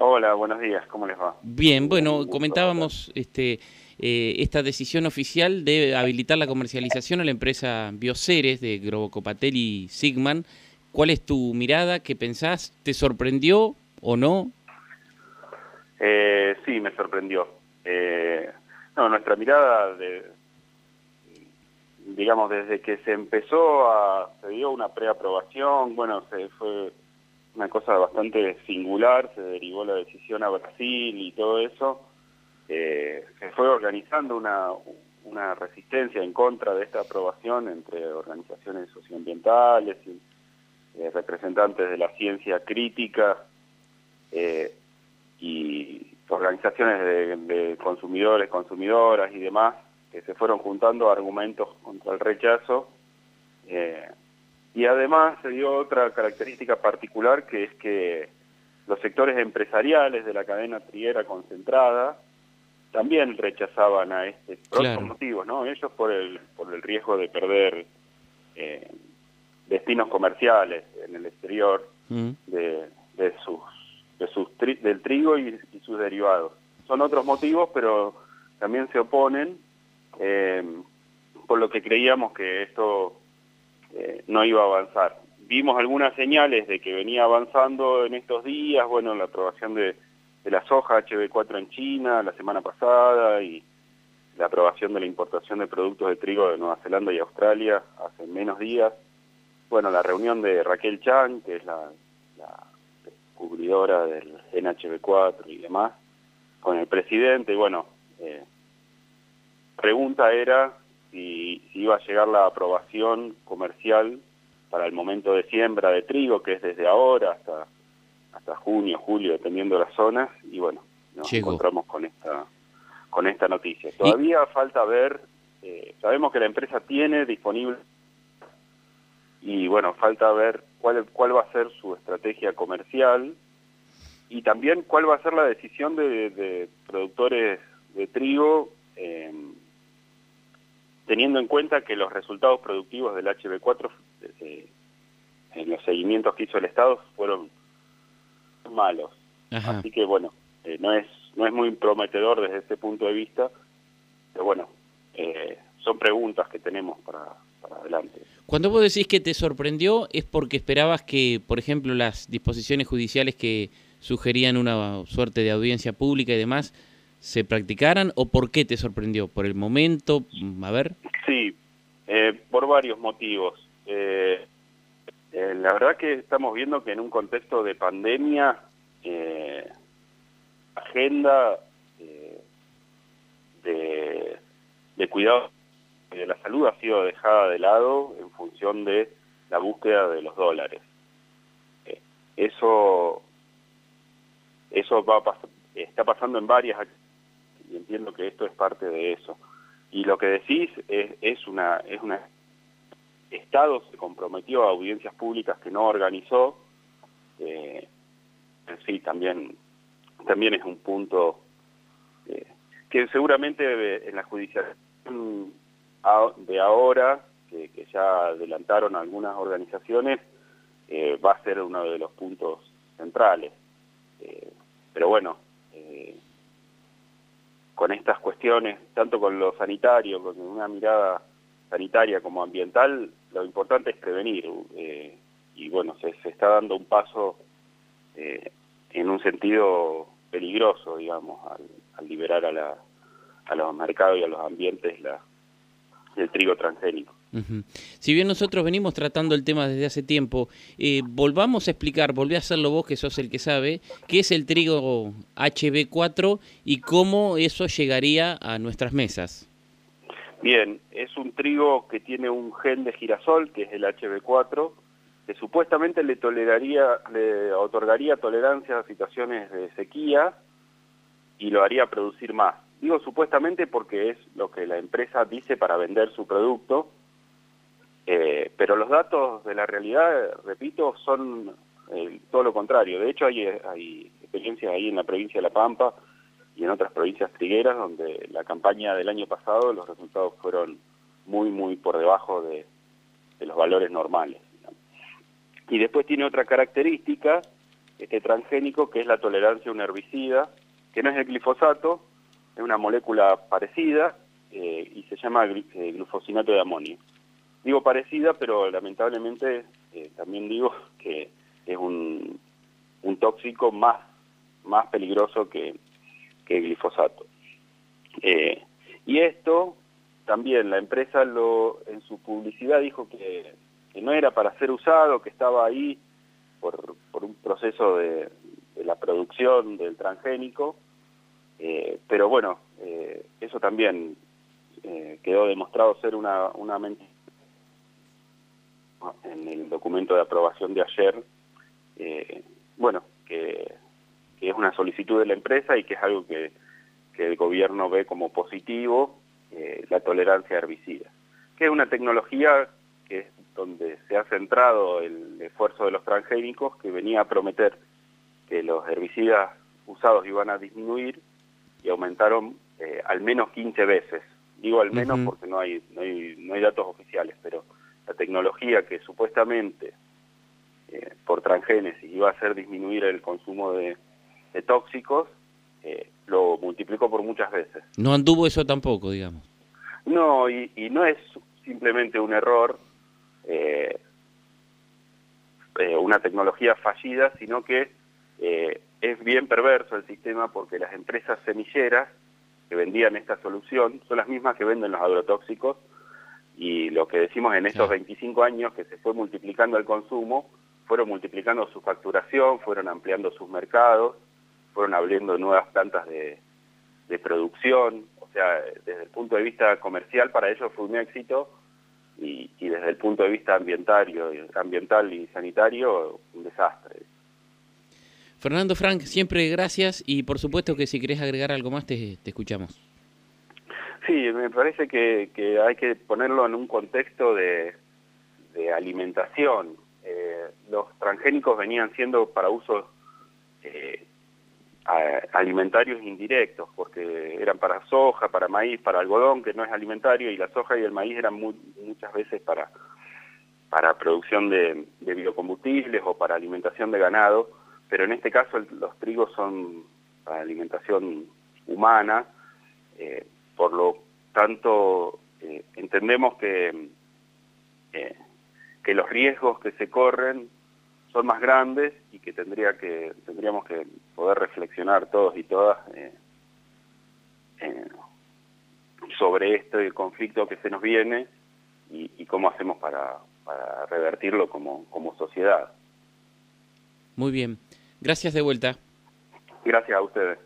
Hola, buenos días, ¿cómo les va? Bien, bueno, comentábamos este, eh, esta decisión oficial de habilitar la comercialización a la empresa Bioceres de Grobocopatel y Sigman. ¿Cuál es tu mirada? ¿Qué pensás? ¿Te sorprendió o no? Eh, sí, me sorprendió. Eh, no, nuestra mirada, de, digamos, desde que se empezó a, se dio una preaprobación, bueno, se fue una cosa bastante singular, se derivó la decisión a Brasil y todo eso, eh, se fue organizando una, una resistencia en contra de esta aprobación entre organizaciones socioambientales y eh, representantes de la ciencia crítica eh, y organizaciones de, de, consumidores, consumidoras y demás, que se fueron juntando argumentos contra el rechazo. Y además se dio otra característica particular que es que los sectores empresariales de la cadena triguera concentrada también rechazaban a este por claro. motivos, ¿no? Ellos por el por el riesgo de perder eh, destinos comerciales en el exterior mm. de, de, sus de sus tri del trigo y, y, sus derivados. Son otros motivos, pero también se oponen eh, por lo que creíamos que esto eh, no iba a avanzar. Vimos algunas señales de que venía avanzando en estos días, bueno, la aprobación de, la soja HB4 en China la semana pasada y la aprobación de la importación de productos de trigo de Nueva Zelanda y Australia hace menos días. Bueno, la reunión de Raquel Chan, que es la, la cubridora del NHB4 y demás, con el presidente, y bueno, eh, pregunta era si, si, iba a llegar la aprobación comercial para el momento de siembra de trigo, que es desde ahora hasta hasta junio, julio, dependiendo de las zonas, y bueno, nos Llegó. encontramos con esta con esta noticia. Todavía ¿Y? falta ver, eh, sabemos que la empresa tiene disponible y bueno, falta ver cuál, cuál va a ser su estrategia comercial y también cuál va a ser la decisión de, de productores de trigo eh, teniendo en cuenta que los resultados productivos del HB4 eh, en los seguimientos que hizo el Estado fueron malos. Ajá. Así que bueno, eh, no es no es muy prometedor desde este punto de vista, pero bueno, eh, son preguntas que tenemos para, para adelante. Cuando vos decís que te sorprendió, ¿es porque esperabas que, por ejemplo, las disposiciones judiciales que sugerían una suerte de audiencia pública y demás, se practicaran o por qué te sorprendió? ¿Por el momento? A ver. Sí, eh, por varios motivos. Eh, eh, la verdad que estamos viendo que en un contexto de pandemia, eh, agenda eh, de, de cuidado de la salud ha sido dejada de lado en función de la búsqueda de los dólares. Eso eso va está pasando en varias y entiendo que esto es parte de eso. Y lo que decís es, es una es una Estado se comprometió a audiencias públicas que no organizó. Eh, sí, también también es un punto eh, que seguramente en la judicialización de ahora, que, ya adelantaron algunas organizaciones, eh, va a ser uno de los puntos centrales. Eh, pero bueno, con estas cuestiones, tanto con lo sanitario, con una mirada sanitaria como ambiental, lo importante es prevenir. Eh, y bueno, se, está dando un paso eh, en un sentido peligroso, digamos, al, al liberar a, la, a los mercados y a los ambientes la, el trigo transgénico. Si bien nosotros venimos tratando el tema desde hace tiempo, eh, volvamos a explicar, volví a hacerlo vos que sos el que sabe, qué es el trigo HB4 y cómo eso llegaría a nuestras mesas. Bien, es un trigo que tiene un gen de girasol, que es el HB4, que supuestamente le toleraría, le otorgaría tolerancia a situaciones de sequía y lo haría producir más. Digo supuestamente porque es lo que la empresa dice para vender su producto, eh, pero los datos de la realidad, repito, son eh, todo lo contrario. De hecho, hay, hay experiencias ahí en la provincia de La Pampa y en otras provincias trigueras donde la campaña del año pasado los resultados fueron muy, muy por debajo de, los valores normales. Y después tiene otra característica este transgénico, que es la tolerancia a un herbicida, que no es el glifosato, es una molécula parecida eh, y se llama eh, glufosinato de amonio. Digo parecida, pero lamentablemente eh, también digo que es un, un tóxico más, más peligroso que, que el glifosato. y esto también la empresa lo en su publicidad dijo que, que no era para ser usado, que estaba ahí por, por un proceso de, de la producción del transgénico, eh, pero bueno, eh, eso también eh, quedó demostrado ser una, una mentira en el documento de aprobación de ayer, bueno, que, que, es una solicitud de la empresa y que es algo que, que el gobierno ve como positivo, la tolerancia a herbicidas, que es una tecnología que es donde se ha centrado el esfuerzo de los transgénicos, que venía a prometer que los herbicidas usados iban a disminuir y aumentaron eh, al menos 15 veces. Digo al menos porque no hay, no hay, no, hay, datos oficiales, pero la tecnología que supuestamente eh, por transgénesis iba a hacer disminuir el consumo de, tóxicos, eh, lo multiplicó por muchas veces. No anduvo eso tampoco, digamos. No, y, y no es simplemente un error, una tecnología fallida, sino que es bien perverso el sistema porque las empresas semilleras que vendían esta solución son las mismas que venden los agrotóxicos y lo que decimos en estos 25 años que se fue multiplicando el consumo, fueron multiplicando su facturación, fueron ampliando sus mercados, fueron abriendo nuevas plantas de, producción, o sea, desde el punto de vista comercial para ellos fue un éxito y, y desde el punto de vista ambientario, ambiental y sanitario un desastre. Fernando Frank, siempre gracias y por supuesto que si querés agregar algo más te, escuchamos. Sí, me parece que, hay que ponerlo en un contexto de, alimentación. Eh, los transgénicos venían siendo para usos eh, alimentarios indirectos, porque eran para soja, para maíz, para algodón, que no es alimentario, y la soja y el maíz eran muchas veces para, producción de biocombustibles o para alimentación de ganado pero en este caso los trigos son para alimentación humana, eh, por lo tanto eh, entendemos que, eh, que los riesgos que se corren son más grandes y que tendría que tendríamos que poder reflexionar todos y todas sobre este conflicto que se nos viene y, y cómo hacemos para, para revertirlo como, como sociedad. Muy bien. Gracias de vuelta. Gracias a ustedes.